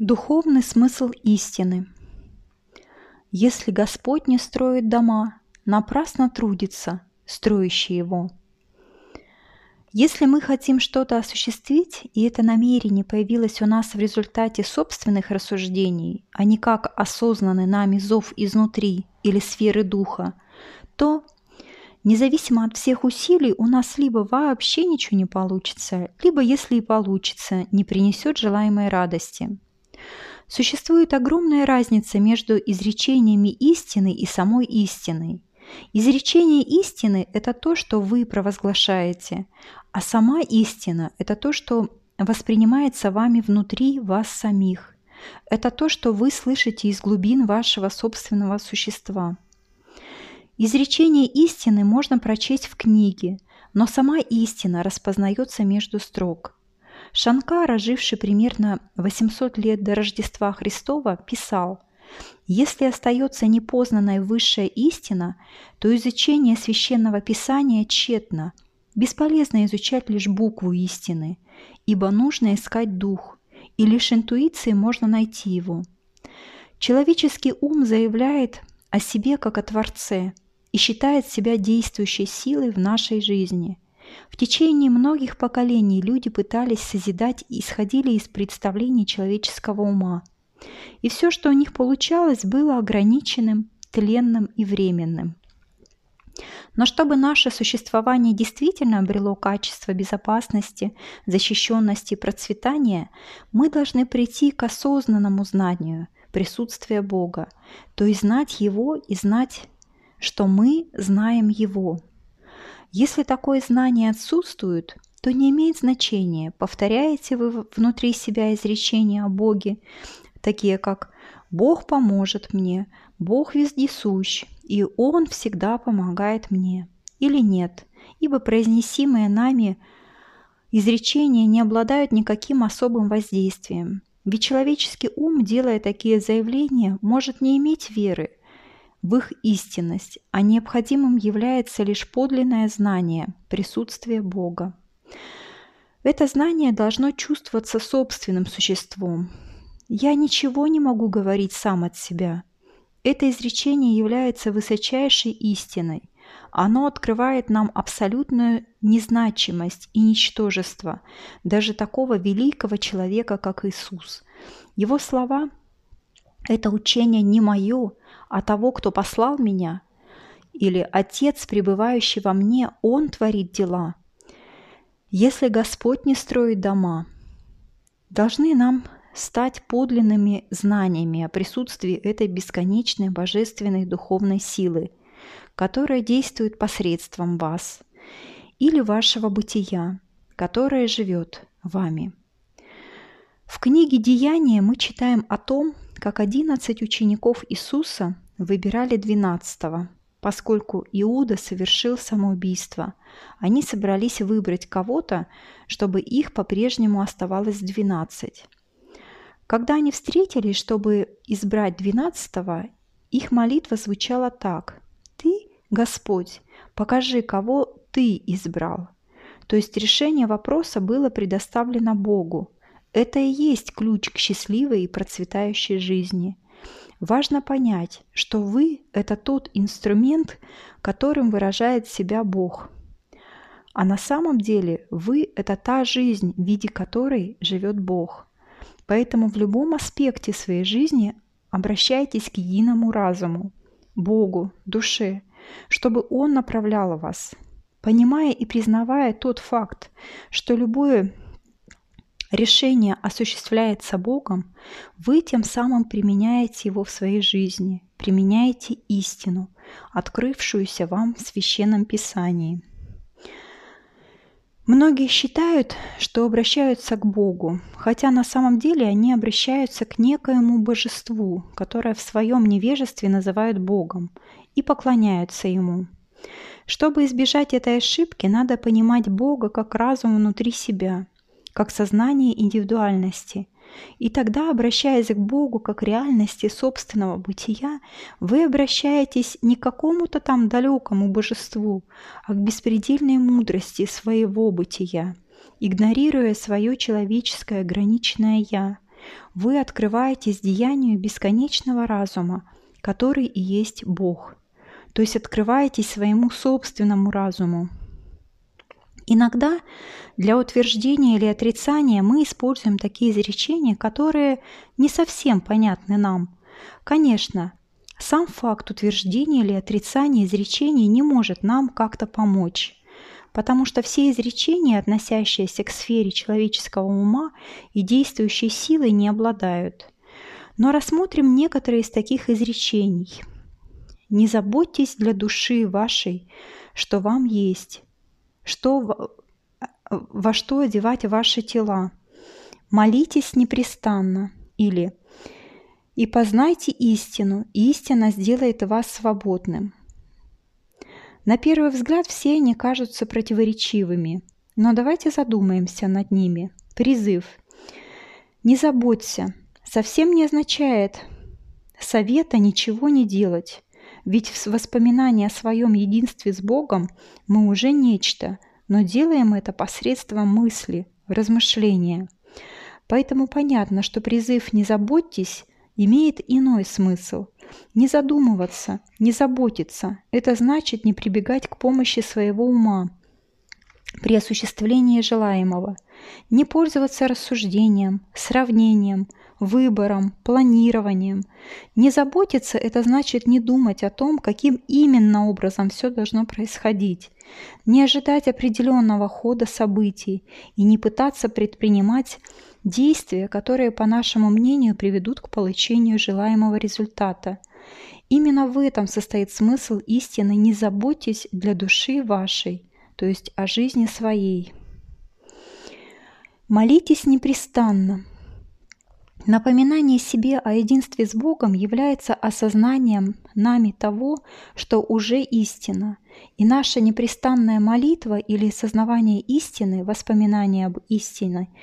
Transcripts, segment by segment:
Духовный смысл истины. Если Господь не строит дома, напрасно трудится строящий его. Если мы хотим что-то осуществить, и это намерение появилось у нас в результате собственных рассуждений, а не как осознанный нами зов изнутри или сферы духа, то Независимо от всех усилий, у нас либо вообще ничего не получится, либо, если и получится, не принесет желаемой радости. Существует огромная разница между изречениями истины и самой истиной. Изречение истины – это то, что вы провозглашаете, а сама истина – это то, что воспринимается вами внутри вас самих. Это то, что вы слышите из глубин вашего собственного существа. Изречение истины можно прочесть в книге, но сама истина распознается между строк – Шанкара, живший примерно 800 лет до Рождества Христова, писал «Если остается непознанная высшая истина, то изучение священного писания тщетно, бесполезно изучать лишь букву истины, ибо нужно искать дух, и лишь интуицией можно найти его». Человеческий ум заявляет о себе как о Творце и считает себя действующей силой в нашей жизни – в течение многих поколений люди пытались созидать и исходили из представлений человеческого ума. И все, что у них получалось, было ограниченным, тленным и временным. Но чтобы наше существование действительно обрело качество безопасности, защищенности и процветания, мы должны прийти к осознанному знанию присутствия Бога, то есть знать Его и знать, что мы знаем Его – если такое знание отсутствует, то не имеет значения, повторяете вы внутри себя изречения о Боге, такие как «Бог поможет мне», «Бог вездесущ», и Он всегда помогает мне, или нет, ибо произнесимые нами изречения не обладают никаким особым воздействием. Ведь человеческий ум, делая такие заявления, может не иметь веры – в их истинность, а необходимым является лишь подлинное знание, присутствие Бога. Это знание должно чувствоваться собственным существом. Я ничего не могу говорить сам от себя. Это изречение является высочайшей истиной. Оно открывает нам абсолютную незначимость и ничтожество даже такого великого человека, как Иисус. Его слова – это учение не мое, а того, кто послал меня, или Отец, пребывающий во мне, Он творит дела. Если Господь не строит дома, должны нам стать подлинными знаниями о присутствии этой бесконечной божественной духовной силы, которая действует посредством вас или вашего бытия, которое живет вами. В книге «Деяния» мы читаем о том, как одиннадцать учеников Иисуса выбирали двенадцатого. Поскольку Иуда совершил самоубийство, они собрались выбрать кого-то, чтобы их по-прежнему оставалось двенадцать. Когда они встретились, чтобы избрать двенадцатого, их молитва звучала так. «Ты, Господь, покажи, кого Ты избрал». То есть решение вопроса было предоставлено Богу, это и есть ключ к счастливой и процветающей жизни. Важно понять, что вы – это тот инструмент, которым выражает себя Бог. А на самом деле вы – это та жизнь, в виде которой живет Бог. Поэтому в любом аспекте своей жизни обращайтесь к единому разуму, Богу, душе, чтобы Он направлял вас. Понимая и признавая тот факт, что любое решение осуществляется Богом, вы тем самым применяете его в своей жизни, применяете истину, открывшуюся вам в Священном Писании. Многие считают, что обращаются к Богу, хотя на самом деле они обращаются к некоему божеству, которое в своем невежестве называют Богом, и поклоняются Ему. Чтобы избежать этой ошибки, надо понимать Бога как разум внутри себя – как сознание индивидуальности. И тогда, обращаясь к Богу как реальности собственного бытия, вы обращаетесь не к какому-то там далекому божеству, а к беспредельной мудрости своего бытия, игнорируя свое человеческое ограниченное «я», вы открываетесь деянию бесконечного разума, который и есть Бог. То есть открываетесь своему собственному разуму. Иногда для утверждения или отрицания мы используем такие изречения, которые не совсем понятны нам. Конечно, сам факт утверждения или отрицания изречений не может нам как-то помочь потому что все изречения, относящиеся к сфере человеческого ума и действующей силой, не обладают. Но рассмотрим некоторые из таких изречений. «Не заботьтесь для души вашей, что вам есть, что, во что одевать ваши тела. Молитесь непрестанно» или «И познайте истину, и истина сделает вас свободным». На первый взгляд все они кажутся противоречивыми, но давайте задумаемся над ними. Призыв «Не заботься» совсем не означает совета ничего не делать, ведь в воспоминании о своем единстве с Богом мы уже нечто, но делаем это посредством мысли, размышления. Поэтому понятно, что призыв «не заботьтесь» имеет иной смысл – не задумываться, не заботиться – это значит не прибегать к помощи своего ума при осуществлении желаемого, не пользоваться рассуждением, сравнением, выбором, планированием. Не заботиться – это значит не думать о том, каким именно образом все должно происходить, не ожидать определенного хода событий и не пытаться предпринимать действия, которые, по нашему мнению, приведут к получению желаемого результата. Именно в этом состоит смысл истины «не заботьтесь для души вашей», то есть о жизни своей. Молитесь непрестанно. Напоминание себе о единстве с Богом является осознанием нами того, что уже истина, и наша непрестанная молитва или сознавание истины, воспоминание об истине –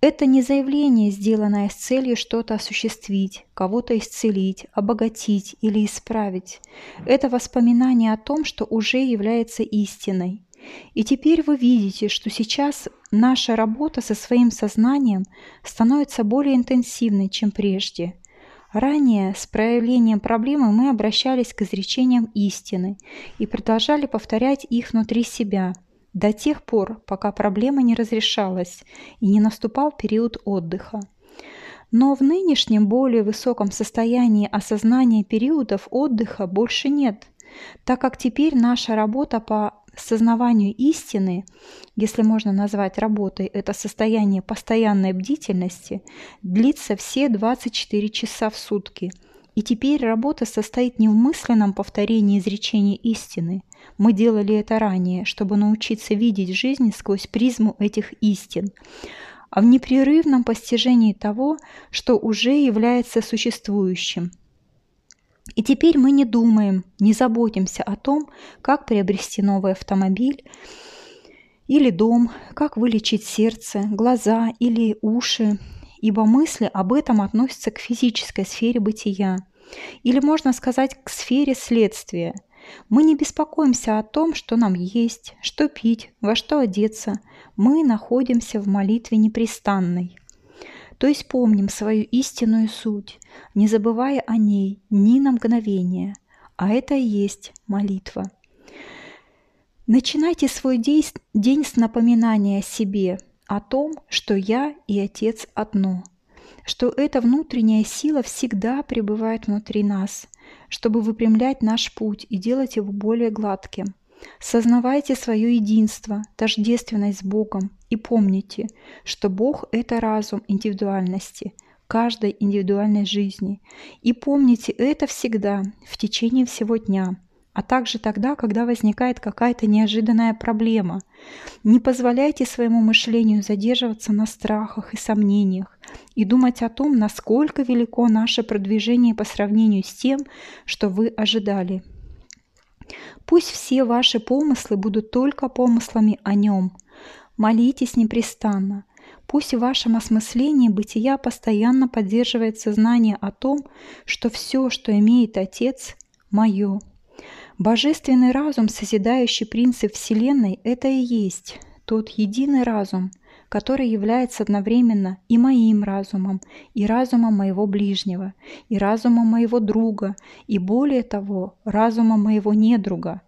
это не заявление, сделанное с целью что-то осуществить, кого-то исцелить, обогатить или исправить. Это воспоминание о том, что уже является истиной. И теперь вы видите, что сейчас наша работа со своим сознанием становится более интенсивной, чем прежде. Ранее с проявлением проблемы мы обращались к изречениям истины и продолжали повторять их внутри себя – до тех пор, пока проблема не разрешалась и не наступал период отдыха. Но в нынешнем более высоком состоянии осознания периодов отдыха больше нет, так как теперь наша работа по сознаванию истины, если можно назвать работой это состояние постоянной бдительности, длится все 24 часа в сутки. И теперь работа состоит не в мысленном повторении изречений истины, мы делали это ранее, чтобы научиться видеть жизнь сквозь призму этих истин, а в непрерывном постижении того, что уже является существующим. И теперь мы не думаем, не заботимся о том, как приобрести новый автомобиль или дом, как вылечить сердце, глаза или уши, ибо мысли об этом относятся к физической сфере бытия, или можно сказать к сфере следствия – мы не беспокоимся о том, что нам есть, что пить, во что одеться. Мы находимся в молитве непрестанной. То есть помним свою истинную суть, не забывая о ней ни на мгновение. А это и есть молитва. Начинайте свой день с напоминания о себе, о том, что я и Отец одно, что эта внутренняя сила всегда пребывает внутри нас – чтобы выпрямлять наш путь и делать его более гладким. Сознавайте свое единство, тождественность с Богом и помните, что Бог – это разум индивидуальности, каждой индивидуальной жизни. И помните это всегда, в течение всего дня – а также тогда, когда возникает какая-то неожиданная проблема. Не позволяйте своему мышлению задерживаться на страхах и сомнениях и думать о том, насколько велико наше продвижение по сравнению с тем, что вы ожидали. Пусть все ваши помыслы будут только помыслами о нем. Молитесь непрестанно. Пусть в вашем осмыслении бытия постоянно поддерживает сознание о том, что все, что имеет Отец, мое. Божественный разум, созидающий принцип Вселенной, это и есть тот единый разум, который является одновременно и моим разумом, и разумом моего ближнего, и разумом моего друга, и более того, разумом моего недруга.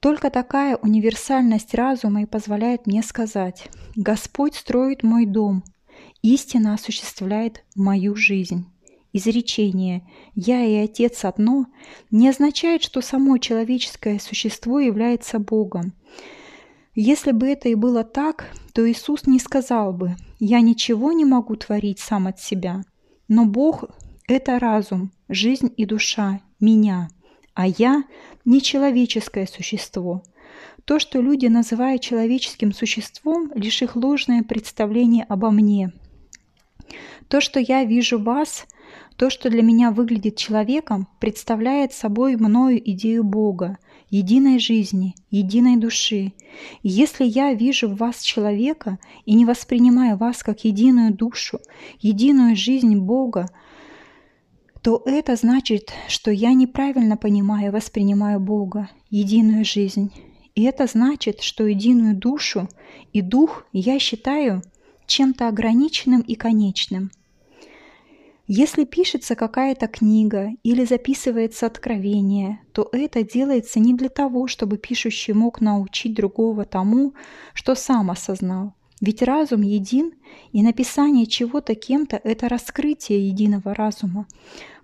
Только такая универсальность разума и позволяет мне сказать «Господь строит мой дом, истина осуществляет мою жизнь». Изречение «я и Отец одно» не означает, что само человеческое существо является Богом. Если бы это и было так, то Иисус не сказал бы «я ничего не могу творить сам от себя». Но Бог – это разум, жизнь и душа, меня, а я – не человеческое существо. То, что люди называют человеческим существом, лишь их ложное представление обо мне. То, что я вижу вас – то, что для меня выглядит человеком, представляет собой мною идею Бога, единой жизни, единой души. И если я вижу в вас человека и не воспринимаю вас как единую душу, единую жизнь Бога, то это значит, что я неправильно понимаю и воспринимаю Бога, единую жизнь. И это значит, что единую душу и дух я считаю чем-то ограниченным и конечным – если пишется какая-то книга или записывается откровение, то это делается не для того, чтобы пишущий мог научить другого тому, что сам осознал. Ведь разум един, и написание чего-то кем-то – это раскрытие единого разума.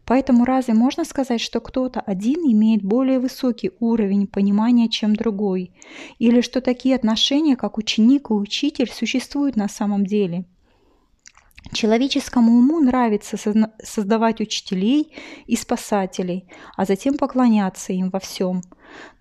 Поэтому разве можно сказать, что кто-то один имеет более высокий уровень понимания, чем другой? Или что такие отношения, как ученик и учитель, существуют на самом деле – Человеческому уму нравится создавать учителей и спасателей, а затем поклоняться им во всем.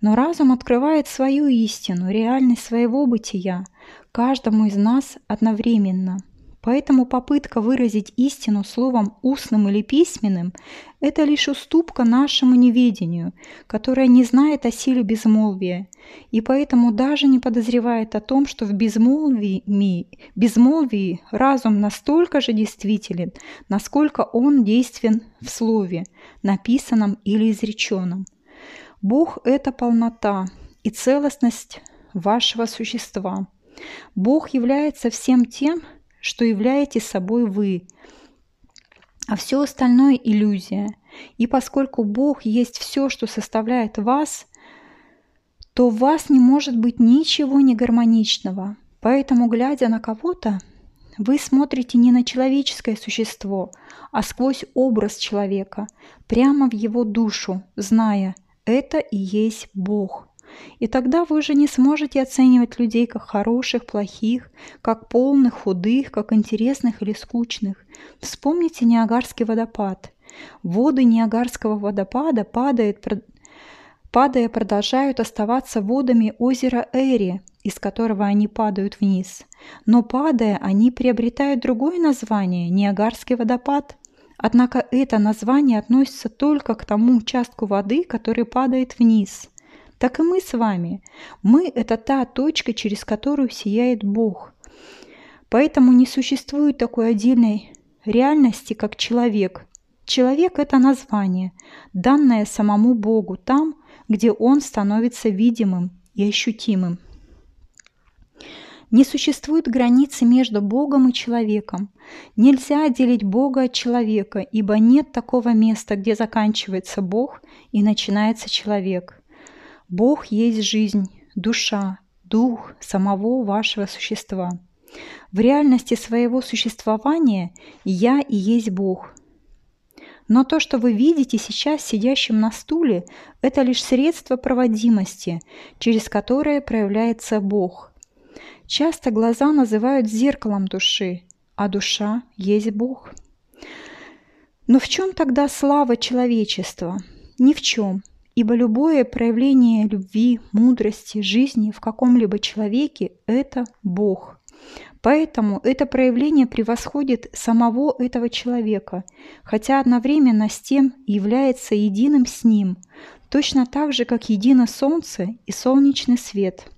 Но разум открывает свою истину, реальность своего бытия, каждому из нас одновременно – Поэтому попытка выразить истину словом устным или письменным – это лишь уступка нашему неведению, которое не знает о силе безмолвия, и поэтому даже не подозревает о том, что в безмолвии, безмолвии разум настолько же действителен, насколько он действен в слове, написанном или изреченном. Бог – это полнота и целостность вашего существа. Бог является всем тем, что являетесь собой вы, а все остальное – иллюзия. И поскольку Бог есть все, что составляет вас, то в вас не может быть ничего негармоничного. Поэтому, глядя на кого-то, вы смотрите не на человеческое существо, а сквозь образ человека, прямо в его душу, зная – это и есть Бог. И тогда вы уже не сможете оценивать людей как хороших, плохих, как полных, худых, как интересных или скучных. Вспомните Ниагарский водопад. Воды Ниагарского водопада падает, падая продолжают оставаться водами озера Эри, из которого они падают вниз. Но падая, они приобретают другое название – Ниагарский водопад. Однако это название относится только к тому участку воды, который падает вниз – так и мы с вами. Мы – это та точка, через которую сияет Бог. Поэтому не существует такой отдельной реальности, как человек. Человек – это название, данное самому Богу там, где он становится видимым и ощутимым. Не существует границы между Богом и человеком. Нельзя отделить Бога от человека, ибо нет такого места, где заканчивается Бог и начинается человек. Бог есть жизнь, душа, дух самого вашего существа. В реальности своего существования я и есть Бог. Но то, что вы видите сейчас сидящим на стуле, это лишь средство проводимости, через которое проявляется Бог. Часто глаза называют зеркалом души, а душа есть Бог. Но в чем тогда слава человечества? Ни в чем – Ибо любое проявление любви, мудрости, жизни в каком-либо человеке – это Бог. Поэтому это проявление превосходит самого этого человека, хотя одновременно с тем является единым с ним, точно так же, как едино солнце и солнечный свет –